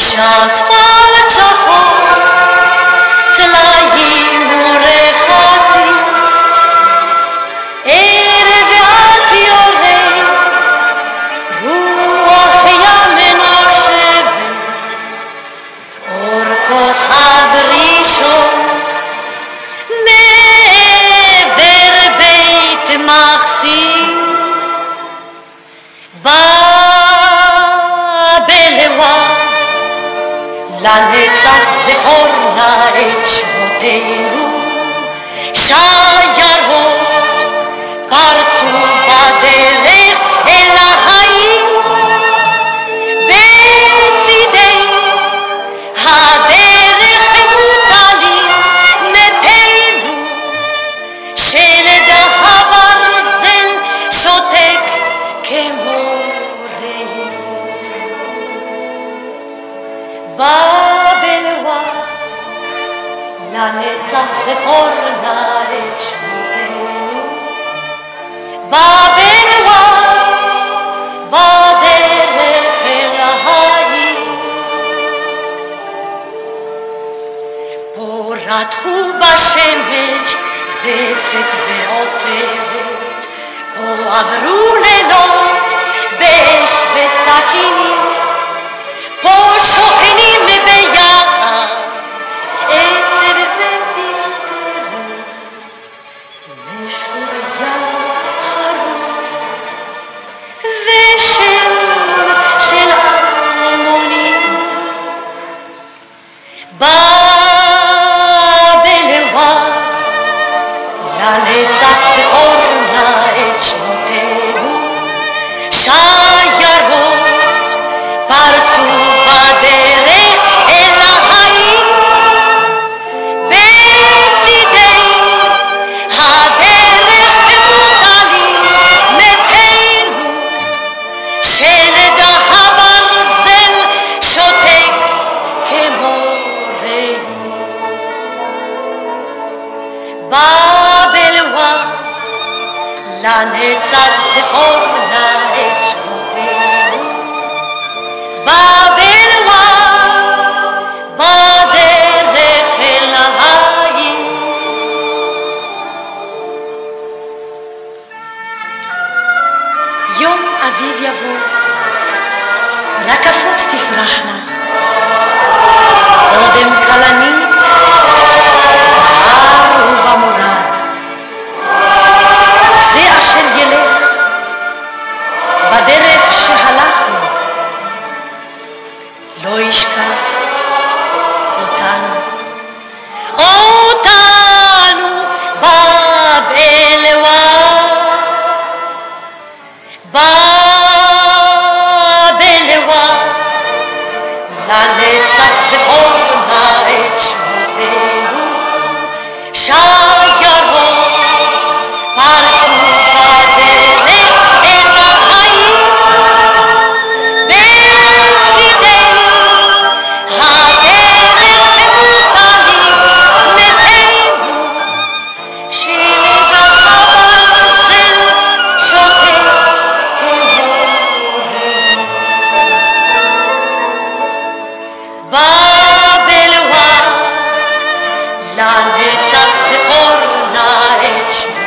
Shall fall at your C'est לנצח זכור נא את שמותינו, שיירות פרצו בדרך אל העיר, בצידי הדרך מוטלים מתינו, שלד הברזל שותק כמו לנצח זכור נא את שמותינו בבלווה בדרך אל העיר פה רתחו בשמש זפת ועופרת פה עברו לילות באש וסכינים פה שוכנים לנצח זכור נא את שמותינו בבלווה בדרך אל העיר יום אביב יבוא רקפות תפרחנה na nittat ti forna eċ.